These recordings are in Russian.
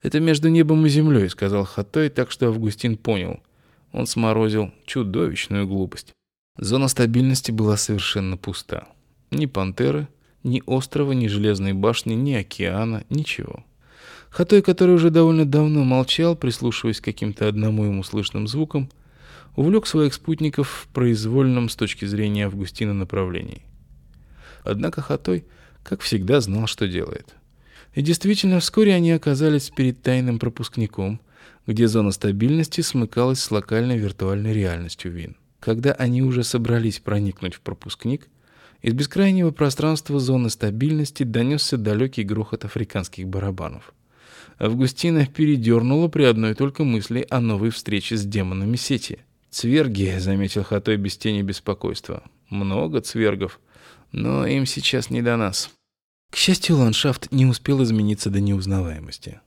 «Это между небом и землей», — сказал Хатой, так что Августин понял. Он сморозил чудовищную глупость. Зона стабильности была совершенно пуста. Ни пантеры, ни острова, ни железной башни, ни океана, ничего. Хатой, который уже довольно давно молчал, прислушиваясь к каким-то одному ему слышным звукам, увлек своих спутников в произвольном с точки зрения Августина направлении. Однако Хатой, как всегда, знал, что делает. И действительно, вскоре они оказались перед тайным пропускником, где зона стабильности смыкалась с локальной виртуальной реальностью Вин. Когда они уже собрались проникнуть в пропускник, из бескрайнего пространства зоны стабильности донесся далекий грохот африканских барабанов. Августина передернула при одной только мысли о новой встрече с демонами сети. «Цверги», — заметил Хатой без тени беспокойства. «Много цвергов, но им сейчас не до нас». К счастью, ландшафт не успел измениться до неузнаваемости.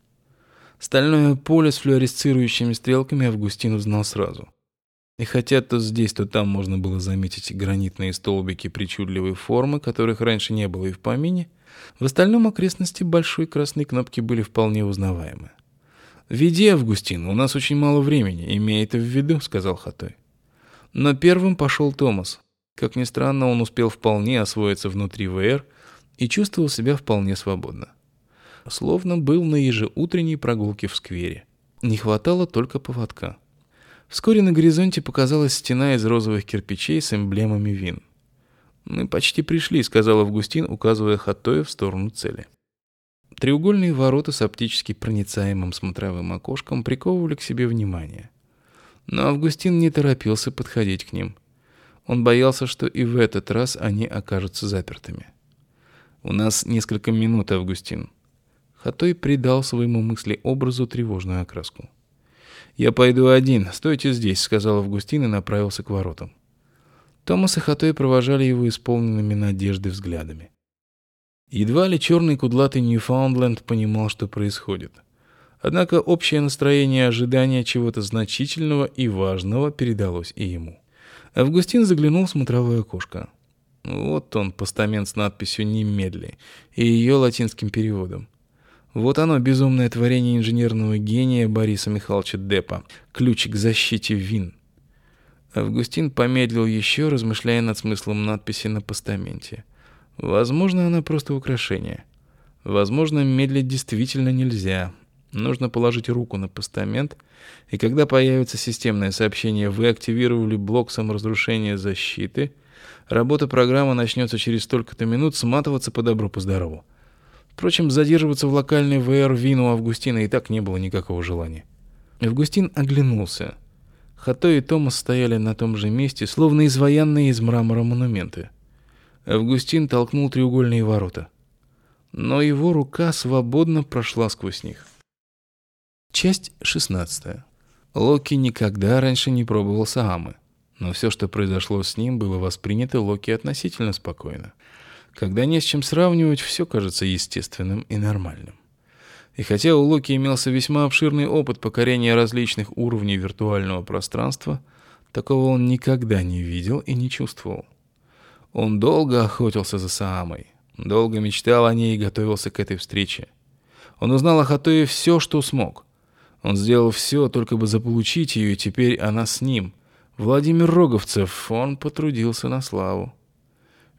Стальное поле с флуоресцирующими стрелками Августин узнал сразу. И хотя то здесь, то там можно было заметить гранитные столбики причудливой формы, которых раньше не было и в помине, в остальном окрестности большой красной кнопки были вполне узнаваемы. «Веди, Августин, у нас очень мало времени, имей это в виду», — сказал Хатой. Но первым пошел Томас. Как ни странно, он успел вполне освоиться внутри ВР и чувствовал себя вполне свободно. Словно был на ежеутренней прогулке в сквере. Не хватало только поводка. Вскоре на горизонте показалась стена из розовых кирпичей с эмблемами вин. «Мы почти пришли», — сказал Августин, указывая Хаттоя в сторону цели. Треугольные ворота с оптически проницаемым смотровым окошком приковывали к себе внимание. Но Августин не торопился подходить к ним. Он боялся, что и в этот раз они окажутся запертыми. «У нас несколько минут, Августин». Хатой придал своему мысли-образу тревожную окраску. «Я пойду один. Стойте здесь», — сказал Августин и направился к воротам. Томас и Хатой провожали его исполненными надежды взглядами. Едва ли черный кудлатый Ньюфаундленд понимал, что происходит. Однако общее настроение ожидания чего-то значительного и важного передалось и ему. Августин заглянул в смотровое окошко. Вот он, постамент с надписью «Немедли» и ее латинским переводом. Вот оно, безумное творение инженерного гения Бориса Михайловича Депа. Ключ к защите вин. Августин помедлил еще, размышляя над смыслом надписи на постаменте. Возможно, она просто украшение. Возможно, медлить действительно нельзя. Нужно положить руку на постамент, и когда появится системное сообщение «Вы активировали блок саморазрушения защиты», Работа программы начнется через столько-то минут, сматываться по добру, по здорову. Впрочем, задерживаться в локальной ВР Вину Августина и так не было никакого желания. Августин оглянулся. Хато и Томас стояли на том же месте, словно изваянные из мрамора монументы. Августин толкнул треугольные ворота. Но его рука свободно прошла сквозь них. Часть 16. Локи никогда раньше не пробовал саамы. Но все, что произошло с ним, было воспринято Локи относительно спокойно. Когда не с чем сравнивать, все кажется естественным и нормальным. И хотя у Локи имелся весьма обширный опыт покорения различных уровней виртуального пространства, такого он никогда не видел и не чувствовал. Он долго охотился за Саамой, долго мечтал о ней и готовился к этой встрече. Он узнал о Хатое все, что смог. Он сделал все, только бы заполучить ее, и теперь она с ним, Владимир Роговцев, он потрудился на славу.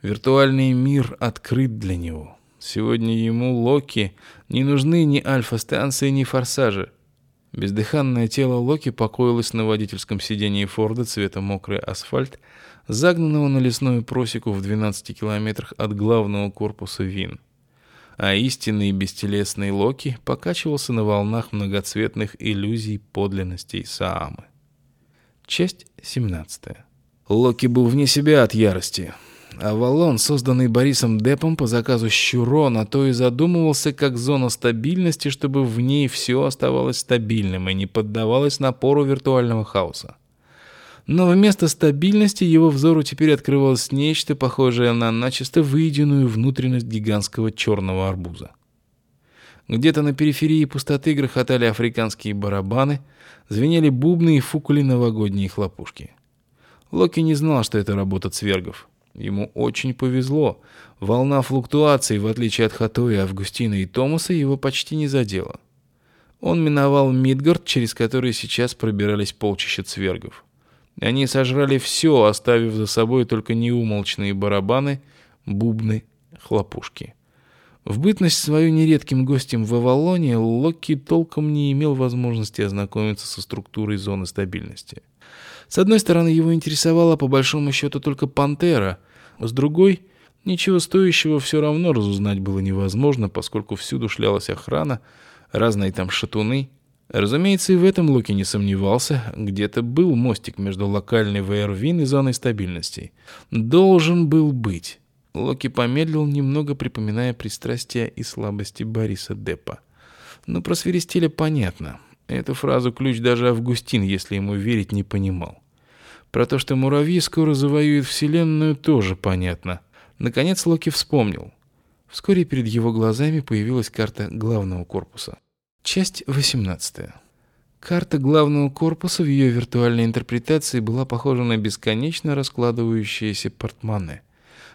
Виртуальный мир открыт для него. Сегодня ему, Локи, не нужны ни альфа-станции, ни форсажи. Бездыханное тело Локи покоилось на водительском сидении Форда цвета мокрый асфальт, загнанного на лесную просеку в 12 километрах от главного корпуса ВИН. А истинный бестелесный Локи покачивался на волнах многоцветных иллюзий подлинностей Саамы. Часть 17. Локи был вне себя от ярости. Авалон, созданный Борисом Депом по заказу Щуро, на то и задумывался как зона стабильности, чтобы в ней все оставалось стабильным и не поддавалось напору виртуального хаоса. Но вместо стабильности его взору теперь открывалось нечто похожее на начисто выеденную внутренность гигантского черного арбуза. Где-то на периферии пустоты грохотали африканские барабаны, звенели бубны и фукали новогодние хлопушки. Локи не знал, что это работа цвергов. Ему очень повезло. Волна флуктуаций, в отличие от Хатоя, Августина и Томаса, его почти не задела. Он миновал Мидгард, через который сейчас пробирались полчища цвергов. Они сожрали все, оставив за собой только неумолчные барабаны, бубны, хлопушки. В бытность свою нередким гостем в Авалоне Локи толком не имел возможности ознакомиться со структурой зоны стабильности. С одной стороны, его интересовала по большому счету только пантера, а с другой, ничего стоящего все равно разузнать было невозможно, поскольку всюду шлялась охрана, разные там шатуны. Разумеется, и в этом Локи не сомневался, где-то был мостик между локальной ВРВИН и зоной стабильности. Должен был быть. Локи помедлил, немного припоминая пристрастия и слабости Бориса Деппа. Но про свиристеля понятно. Эту фразу ключ даже Августин, если ему верить, не понимал. Про то, что муравьи скоро завоюют Вселенную, тоже понятно. Наконец Локи вспомнил. Вскоре перед его глазами появилась карта главного корпуса. Часть 18. Карта главного корпуса в ее виртуальной интерпретации была похожа на бесконечно раскладывающиеся портмоне –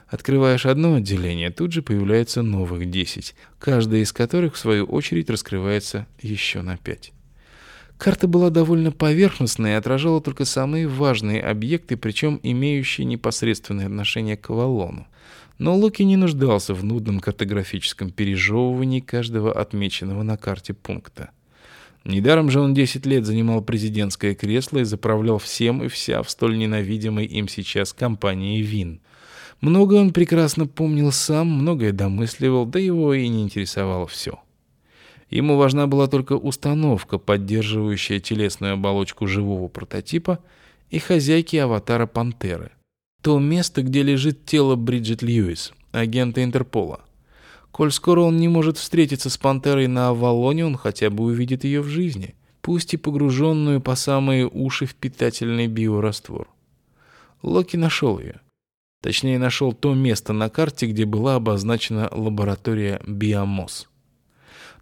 Открываешь одно отделение, тут же появляется новых 10, каждое из которых, в свою очередь, раскрывается еще на 5. Карта была довольно поверхностной и отражала только самые важные объекты, причем имеющие непосредственное отношение к Авалону. Но Луки не нуждался в нудном картографическом пережевывании каждого отмеченного на карте пункта. Недаром же он 10 лет занимал президентское кресло и заправлял всем и вся в столь ненавидимой им сейчас компании ВИН. Многое он прекрасно помнил сам, многое домысливал, да его и не интересовало все. Ему важна была только установка, поддерживающая телесную оболочку живого прототипа и хозяйки аватара Пантеры. То место, где лежит тело Бриджит Льюис, агента Интерпола. Коль скоро он не может встретиться с Пантерой на Авалоне, он хотя бы увидит ее в жизни, пусть и погруженную по самые уши в питательный биораствор. Локи нашел ее. Точнее, нашел то место на карте, где была обозначена лаборатория Биомос.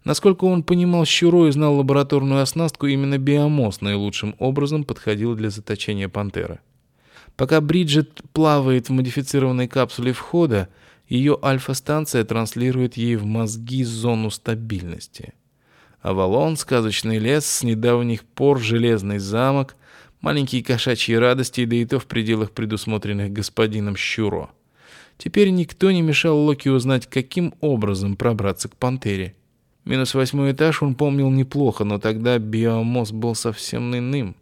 Насколько он понимал Щуро и знал лабораторную оснастку, именно Биомос наилучшим образом подходил для заточения пантеры. Пока Бриджит плавает в модифицированной капсуле входа, ее альфа-станция транслирует ей в мозги зону стабильности. Авалон, сказочный лес, с недавних пор железный замок — Маленькие кошачьи радости, да и то в пределах предусмотренных господином Щуро. Теперь никто не мешал Локи узнать, каким образом пробраться к пантере. Минус восьмой этаж он помнил неплохо, но тогда биомоз был совсем иным.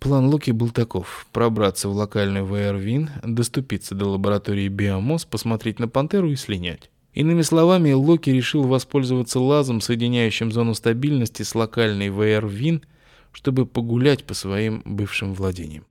План Локи был таков: пробраться в локальный ВР-ВИН, доступиться до лаборатории биомоз, посмотреть на пантеру и слинять. Иными словами, Локи решил воспользоваться лазом, соединяющим зону стабильности с локальной ВР-ВИН, чтобы погулять по своим бывшим владениям.